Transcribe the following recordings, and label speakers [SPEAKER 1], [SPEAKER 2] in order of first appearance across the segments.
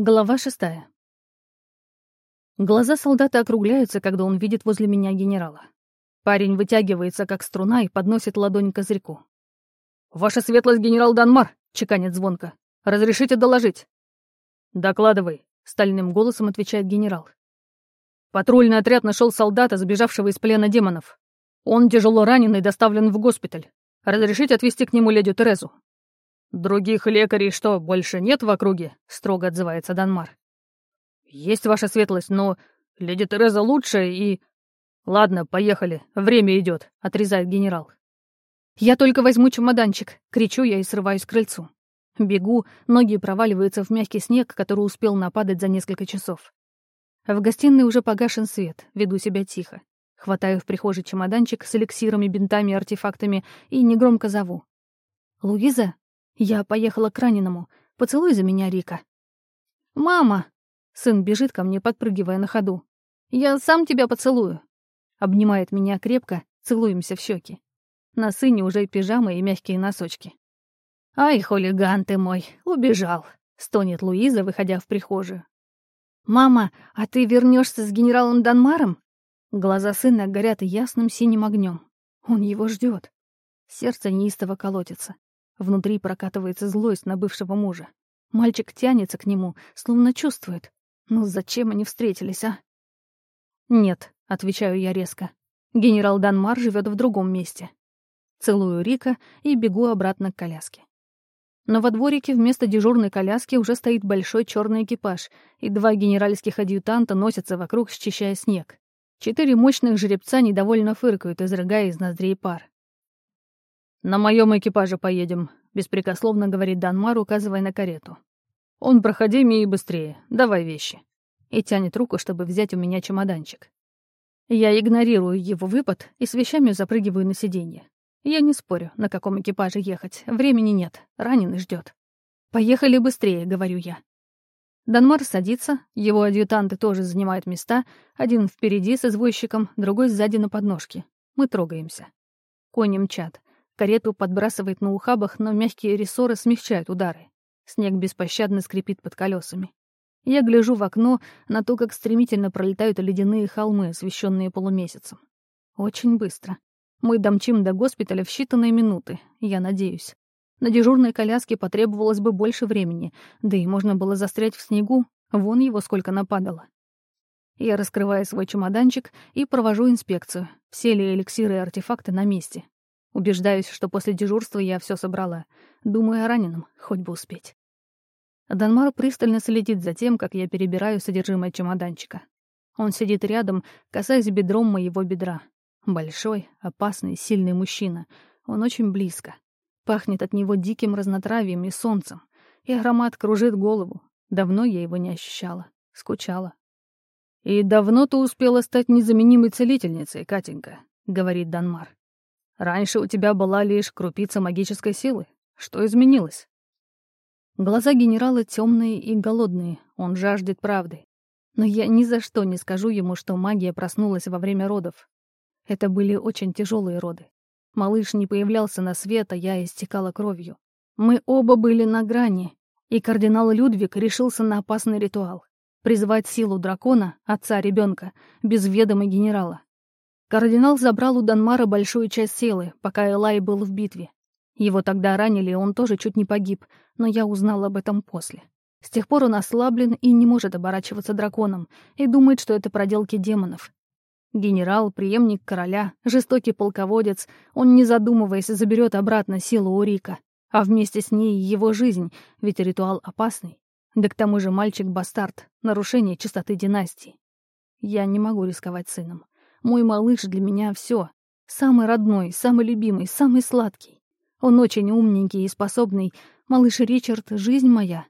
[SPEAKER 1] Глава шестая. Глаза солдата округляются, когда он видит возле меня генерала. Парень вытягивается, как струна, и подносит ладонь к козырьку. «Ваша светлость, генерал Данмар!» — чеканит звонко. «Разрешите доложить?» «Докладывай», — стальным голосом отвечает генерал. Патрульный отряд нашел солдата, сбежавшего из плена демонов. Он тяжело ранен и доставлен в госпиталь. Разрешите отвезти к нему леди Терезу?» «Других лекарей что, больше нет в округе?» — строго отзывается Данмар. «Есть ваша светлость, но леди Тереза лучше и...» «Ладно, поехали, время идет», — отрезает генерал. «Я только возьму чемоданчик», — кричу я и срываюсь к крыльцу. Бегу, ноги проваливаются в мягкий снег, который успел нападать за несколько часов. В гостиной уже погашен свет, веду себя тихо. Хватаю в прихожей чемоданчик с эликсирами, бинтами артефактами и негромко зову. «Луиза, я поехала к раненому. Поцелуй за меня, Рика». «Мама!» Сын бежит ко мне, подпрыгивая на ходу. «Я сам тебя поцелую». Обнимает меня крепко, целуемся в щеки. На сыне уже пижама и мягкие носочки. «Ай, хулиган ты мой, убежал!» — стонет Луиза, выходя в прихожую. «Мама, а ты вернешься с генералом Данмаром?» Глаза сына горят ясным синим огнем. Он его ждет. Сердце неистово колотится. Внутри прокатывается злость на бывшего мужа. Мальчик тянется к нему, словно чувствует. Ну зачем они встретились, а? «Нет», — отвечаю я резко. «Генерал Данмар живет в другом месте». Целую Рика и бегу обратно к коляске. Но во дворике вместо дежурной коляски уже стоит большой черный экипаж, и два генеральских адъютанта носятся вокруг, счищая снег. Четыре мощных жеребца недовольно фыркают, изрыгая из ноздрей пар. «На моем экипаже поедем», — беспрекословно говорит Данмар, указывая на карету. «Он проходимее и быстрее. Давай вещи». И тянет руку, чтобы взять у меня чемоданчик. Я игнорирую его выпад и с вещами запрыгиваю на сиденье. Я не спорю, на каком экипаже ехать. Времени нет. Раненый ждет. «Поехали быстрее», — говорю я. Данмар садится, его адъютанты тоже занимают места, один впереди с извозчиком, другой сзади на подножке. Мы трогаемся. Кони мчат. Карету подбрасывает на ухабах, но мягкие рессоры смягчают удары. Снег беспощадно скрипит под колесами. Я гляжу в окно на то, как стремительно пролетают ледяные холмы, освещенные полумесяцем. Очень быстро. Мы домчим до госпиталя в считанные минуты, я надеюсь. На дежурной коляске потребовалось бы больше времени, да и можно было застрять в снегу, вон его сколько нападало. Я раскрываю свой чемоданчик и провожу инспекцию, все ли эликсиры и артефакты на месте. Убеждаюсь, что после дежурства я все собрала. Думаю о раненом, хоть бы успеть. Данмар пристально следит за тем, как я перебираю содержимое чемоданчика. Он сидит рядом, касаясь бедром моего бедра. Большой, опасный, сильный мужчина. Он очень близко. Пахнет от него диким разнотравием и солнцем. И аромат кружит голову. Давно я его не ощущала. Скучала. «И давно ты успела стать незаменимой целительницей, Катенька», — говорит Данмар. Раньше у тебя была лишь крупица магической силы. Что изменилось? Глаза генерала темные и голодные. Он жаждет правды. Но я ни за что не скажу ему, что магия проснулась во время родов. Это были очень тяжелые роды. Малыш не появлялся на свет, а я истекала кровью. Мы оба были на грани, и кардинал Людвиг решился на опасный ритуал — призвать силу дракона, отца ребенка, без ведома генерала. Кардинал забрал у Данмара большую часть силы, пока Элай был в битве. Его тогда ранили, и он тоже чуть не погиб, но я узнал об этом после. С тех пор он ослаблен и не может оборачиваться драконом, и думает, что это проделки демонов. Генерал, преемник короля, жестокий полководец, он, не задумываясь, заберет обратно силу у Рика, а вместе с ней его жизнь, ведь ритуал опасный. Да к тому же мальчик-бастард, нарушение чистоты династии. Я не могу рисковать сыном. Мой малыш для меня все. Самый родной, самый любимый, самый сладкий. Он очень умненький и способный. Малыш Ричард — жизнь моя.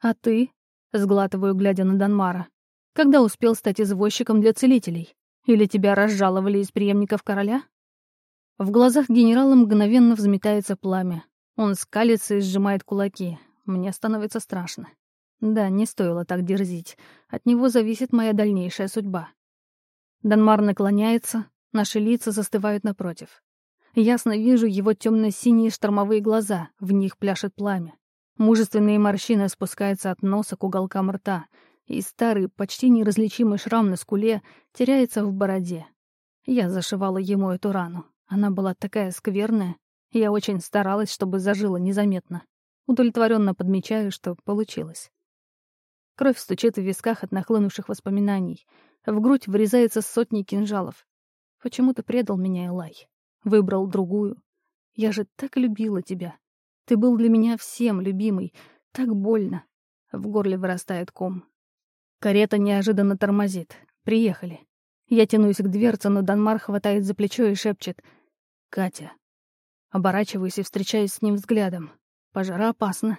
[SPEAKER 1] А ты? Сглатываю, глядя на Данмара. Когда успел стать извозчиком для целителей? Или тебя разжаловали из преемников короля? В глазах генерала мгновенно взметается пламя. Он скалится и сжимает кулаки. Мне становится страшно. Да, не стоило так дерзить. От него зависит моя дальнейшая судьба. Данмар наклоняется, наши лица застывают напротив. Ясно вижу его темно-синие штормовые глаза, в них пляшет пламя. Мужественные морщины спускаются от носа к уголкам рта, и старый, почти неразличимый шрам на скуле теряется в бороде. Я зашивала ему эту рану. Она была такая скверная. Я очень старалась, чтобы зажила незаметно. Удовлетворенно подмечаю, что получилось. Кровь стучит в висках от нахлынувших воспоминаний. В грудь врезается сотни кинжалов. Почему ты предал меня, Элай? Выбрал другую. Я же так любила тебя. Ты был для меня всем любимый. Так больно. В горле вырастает ком. Карета неожиданно тормозит. Приехали. Я тянусь к дверце, но Данмар хватает за плечо и шепчет «Катя». Оборачиваюсь и встречаюсь с ним взглядом. Пожара опасно.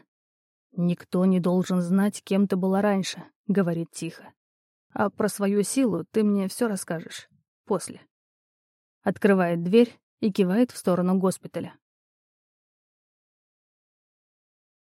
[SPEAKER 1] «Никто не должен знать, кем ты была раньше», — говорит тихо. «А про свою силу ты мне все расскажешь. После». Открывает дверь и кивает в сторону госпиталя.